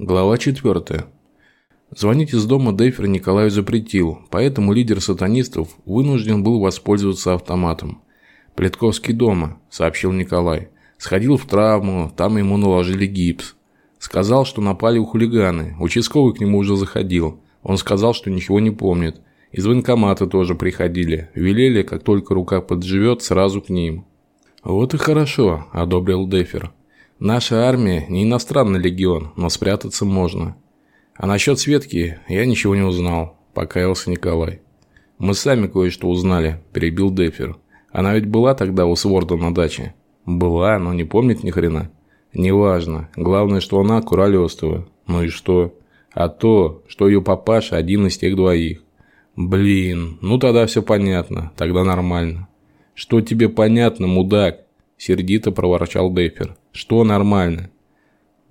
Глава 4. Звонить из дома Дейфер Николаю запретил, поэтому лидер сатанистов вынужден был воспользоваться автоматом. «Плетковский дома», – сообщил Николай. Сходил в травму, там ему наложили гипс. Сказал, что напали у хулиганы. Участковый к нему уже заходил. Он сказал, что ничего не помнит. Из военкомата тоже приходили. Велели, как только рука подживет, сразу к ним. «Вот и хорошо», – одобрил Дефер. Наша армия не иностранный легион, но спрятаться можно. А насчет Светки я ничего не узнал, покаялся Николай. Мы сами кое-что узнали, перебил Дефер. Она ведь была тогда у Сворда на даче. Была, но не помнит ни хрена. Неважно. Главное, что она Куролёстова. Ну и что? А то, что ее папаша один из тех двоих. Блин, ну тогда все понятно. Тогда нормально. Что тебе понятно, мудак? Сердито проворчал Дефер. Что нормально?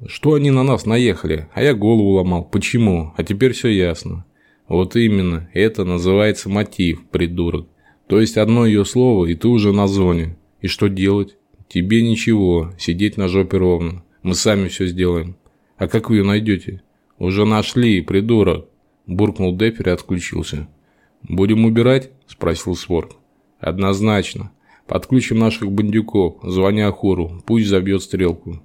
Что они на нас наехали, а я голову ломал. Почему? А теперь все ясно. Вот именно, это называется мотив, придурок. То есть одно ее слово, и ты уже на зоне. И что делать? Тебе ничего, сидеть на жопе ровно. Мы сами все сделаем. А как вы ее найдете? Уже нашли, придурок. Буркнул Дефер и отключился. «Будем убирать?» – спросил Сворк. «Однозначно. Подключим наших бандюков, звоня Ахуру, пусть забьет стрелку.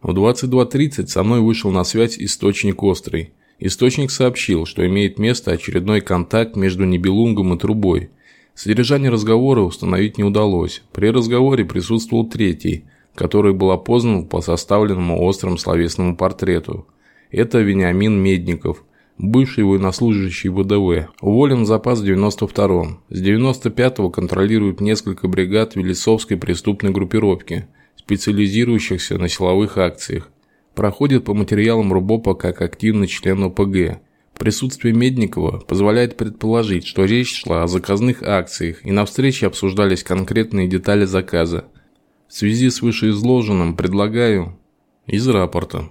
В 22.30 со мной вышел на связь источник острый. Источник сообщил, что имеет место очередной контакт между Нибелунгом и трубой. Содержание разговора установить не удалось. При разговоре присутствовал третий, который был опознан по составленному острым словесному портрету. Это Вениамин Медников – бывший военнослужащий ВДВ, уволен в запас в 92-м. С 95-го контролирует несколько бригад Велесовской преступной группировки, специализирующихся на силовых акциях. Проходит по материалам РУБОПа как активный член ОПГ. Присутствие Медникова позволяет предположить, что речь шла о заказных акциях и на встрече обсуждались конкретные детали заказа. В связи с вышеизложенным предлагаю из рапорта.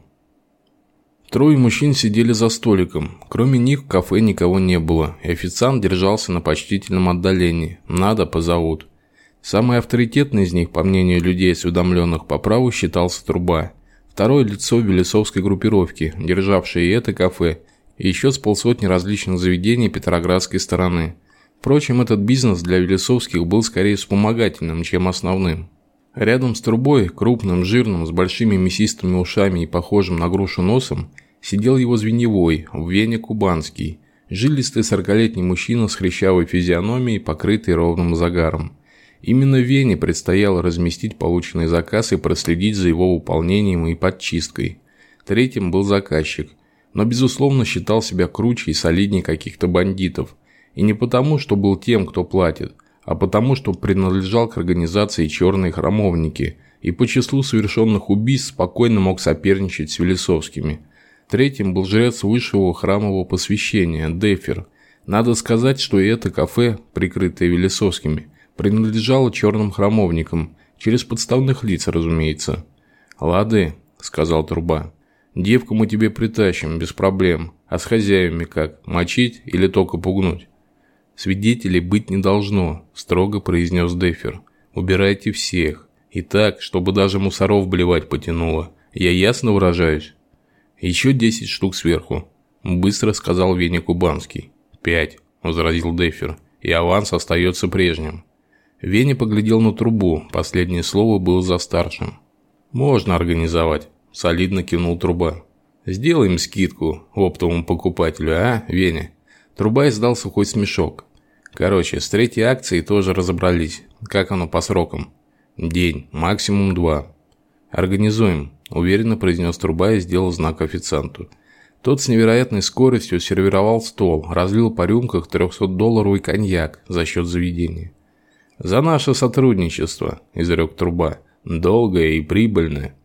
Трое мужчин сидели за столиком. Кроме них в кафе никого не было, и официант держался на почтительном отдалении. Надо, позовут. Самый авторитетный из них, по мнению людей, осведомленных по праву, считался Труба. Второе лицо Велесовской группировки, державшее и это кафе, и еще с полсотни различных заведений Петроградской стороны. Впрочем, этот бизнес для Велесовских был скорее вспомогательным, чем основным. Рядом с трубой, крупным, жирным, с большими мясистыми ушами и похожим на грушу носом, сидел его звеневой, в вене кубанский, жилистый сорокалетний мужчина с хрящавой физиономией, покрытый ровным загаром. Именно Вене предстояло разместить полученный заказ и проследить за его выполнением и подчисткой. Третьим был заказчик, но безусловно считал себя круче и солиднее каких-то бандитов. И не потому, что был тем, кто платит – а потому что принадлежал к организации «Черные храмовники» и по числу совершенных убийств спокойно мог соперничать с Велесовскими. Третьим был жрец высшего храмового посвящения – Дефер. Надо сказать, что и это кафе, прикрытое Велесовскими, принадлежало черным храмовникам, через подставных лиц, разумеется. «Лады», – сказал Труба, – «девку мы тебе притащим, без проблем, а с хозяевами как, мочить или только пугнуть?» «Свидетелей быть не должно», – строго произнес Дефер. «Убирайте всех. И так, чтобы даже мусоров блевать потянуло. Я ясно выражаюсь?» «Еще десять штук сверху», – быстро сказал Веня Кубанский. «Пять», – возразил Дефер. «И аванс остается прежним». Веня поглядел на трубу, последнее слово было за старшим. «Можно организовать», – солидно кивнул труба. «Сделаем скидку оптовому покупателю, а, Веня?» Труба издал сухой смешок. Короче, с третьей акцией тоже разобрались. Как оно по срокам? День, максимум два. Организуем, уверенно произнес Труба и сделал знак официанту. Тот с невероятной скоростью сервировал стол, разлил по рюмках 300-долларовый коньяк за счет заведения. «За наше сотрудничество», – изрек Труба. «Долгое и прибыльное».